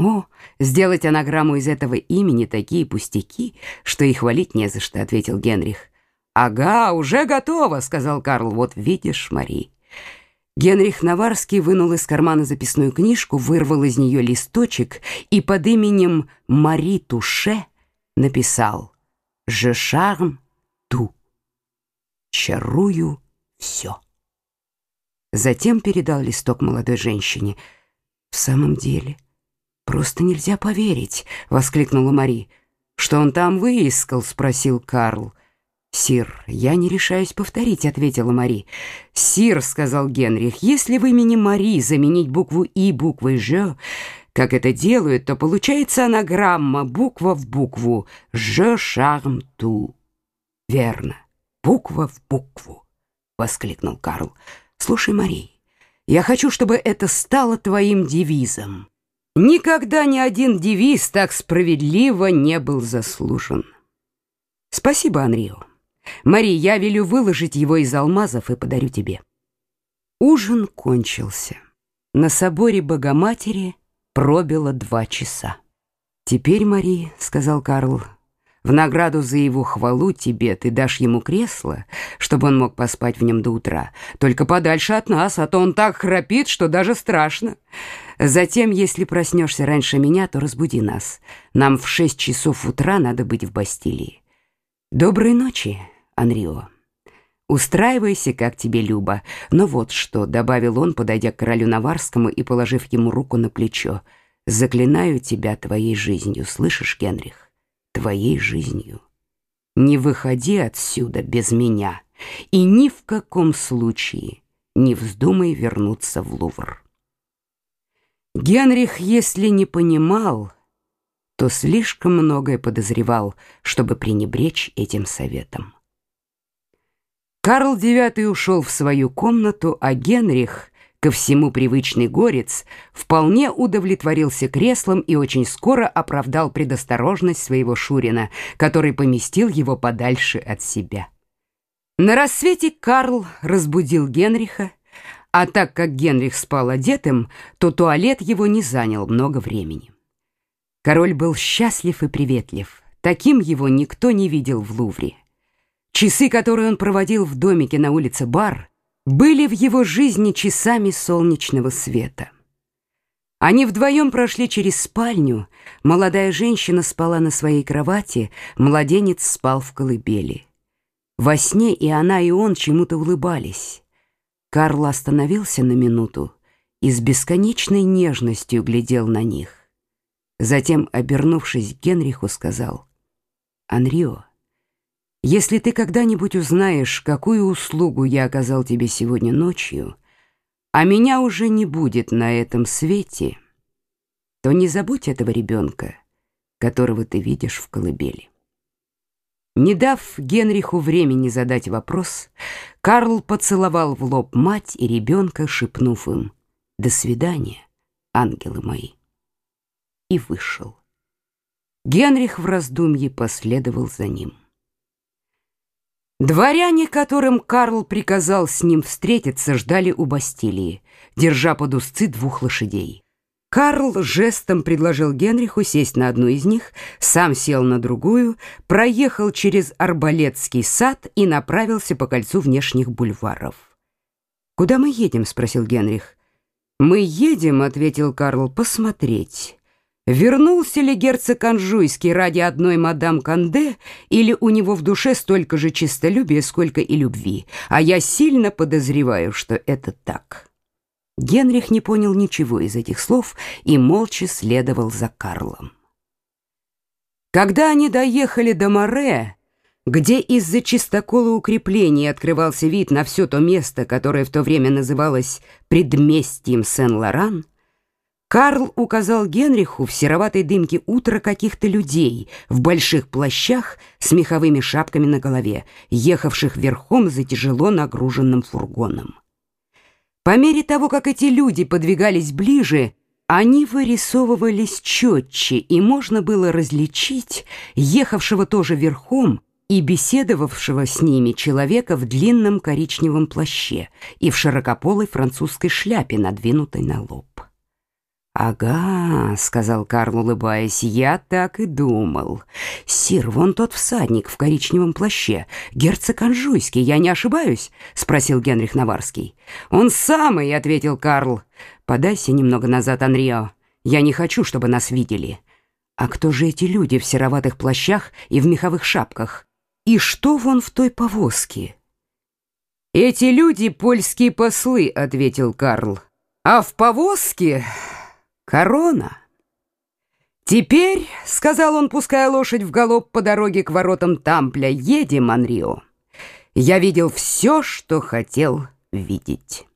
О, сделать анаграмму из этого имени такие пустяки, что и хвалить не за что, ответил Генрих. Ага, уже готово, сказал Карл. Вот видишь, Мари. Генрих Наварский вынул из кармана записную книжку, вырвал из нее листочек и под именем Мари Туше написал «Je charme tout» — «Чарую все». Затем передал листок молодой женщине. «В самом деле, просто нельзя поверить!» — воскликнула Мари. «Что он там выискал?» — спросил Карл. «Сир, я не решаюсь повторить», — ответила Мари. «Сир», — сказал Генрих, — «если в имени Мари заменить букву «и» буквой «ж», как это делают, то получается анаграмма буква в букву «Je charme tout». «Верно, буква в букву», — воскликнул Карл. «Слушай, Мари, я хочу, чтобы это стало твоим девизом. Никогда ни один девиз так справедливо не был заслужен». «Спасибо, Анрио». Мари, я велю выложить его из алмазов и подарю тебе. Ужин кончился. На соборе Богоматери пробило два часа. Теперь, Мари, сказал Карл, в награду за его хвалу тебе ты дашь ему кресло, чтобы он мог поспать в нем до утра. Только подальше от нас, а то он так храпит, что даже страшно. Затем, если проснешься раньше меня, то разбуди нас. Нам в шесть часов утра надо быть в Бастилии. Доброй ночи, Анрио. Устраивайся, как тебе любо. Но вот что, добавил он, подойдя к королю Наварскому и положив ему руку на плечо. Заклинаю тебя твоей жизнью, слышишь, Генрих? Твоей жизнью. Не выходи отсюда без меня и ни в каком случае не вздумай вернуться в Лувр. Генрих, если не понимал, то слишком многое подозревал, чтобы пренебречь этим советом. Карл IX ушел в свою комнату, а Генрих, ко всему привычный горец, вполне удовлетворился креслом и очень скоро оправдал предосторожность своего Шурина, который поместил его подальше от себя. На рассвете Карл разбудил Генриха, а так как Генрих спал одетым, то туалет его не занял много времени. Король был счастлив и приветлив. Таким его никто не видел в Лувре. Часы, которые он проводил в домике на улице Бар, были в его жизни часами солнечного света. Они вдвоем прошли через спальню, молодая женщина спала на своей кровати, младенец спал в колыбели. Во сне и она, и он чему-то улыбались. Карл остановился на минуту и с бесконечной нежностью глядел на них. Затем, обернувшись к Генриху, сказал, «Анрио, если ты когда-нибудь узнаешь, какую услугу я оказал тебе сегодня ночью, а меня уже не будет на этом свете, то не забудь этого ребенка, которого ты видишь в колыбели». Не дав Генриху времени задать вопрос, Карл поцеловал в лоб мать и ребенка, шепнув им «До свидания, ангелы мои» и вышел. Генрих в раздумье последовал за ним. Дворяне, которым Карл приказал с ним встретиться, ждали у Бастилии, держа под узцы двух лошадей. Карл жестом предложил Генриху сесть на одну из них, сам сел на другую, проехал через Арбалетский сад и направился по кольцу внешних бульваров. «Куда мы едем?» — спросил Генрих. «Мы едем», — ответил Карл, — «посмотреть». Вернулся ли герцог Анжуйский ради одной мадам Канде, или у него в душе столько же честолюбия, сколько и любви? А я сильно подозреваю, что это так. Генрих не понял ничего из этих слов и молча следовал за Карлом. Когда они доехали до Море, где из-за чистокола укреплений открывался вид на все то место, которое в то время называлось предместьем Сен-Лоран, Карл указал Генриху в сероватой дымке утра каких-то людей в больших плащах с меховыми шапками на голове, ехавших верхом за тяжело нагруженным фургоном. По мере того, как эти люди подвигались ближе, они вырисовывались четче, и можно было различить ехавшего тоже верхом и беседовавшего с ними человека в длинном коричневом плаще и в широкополой французской шляпе, надвинутой на лоб. «Ага», — сказал Карл, улыбаясь, — «я так и думал. Сир, вон тот всадник в коричневом плаще. Герцог Анжуйский, я не ошибаюсь?» — спросил Генрих Наварский. «Он самый», — ответил Карл. «Подайся немного назад, Анрио. Я не хочу, чтобы нас видели». «А кто же эти люди в сероватых плащах и в меховых шапках? И что вон в той повозке?» «Эти люди — польские послы», — ответил Карл. «А в повозке...» корона. «Теперь», — сказал он, пуская лошадь в галоп по дороге к воротам Тампля, — «едем, Анрио. Я видел все, что хотел видеть».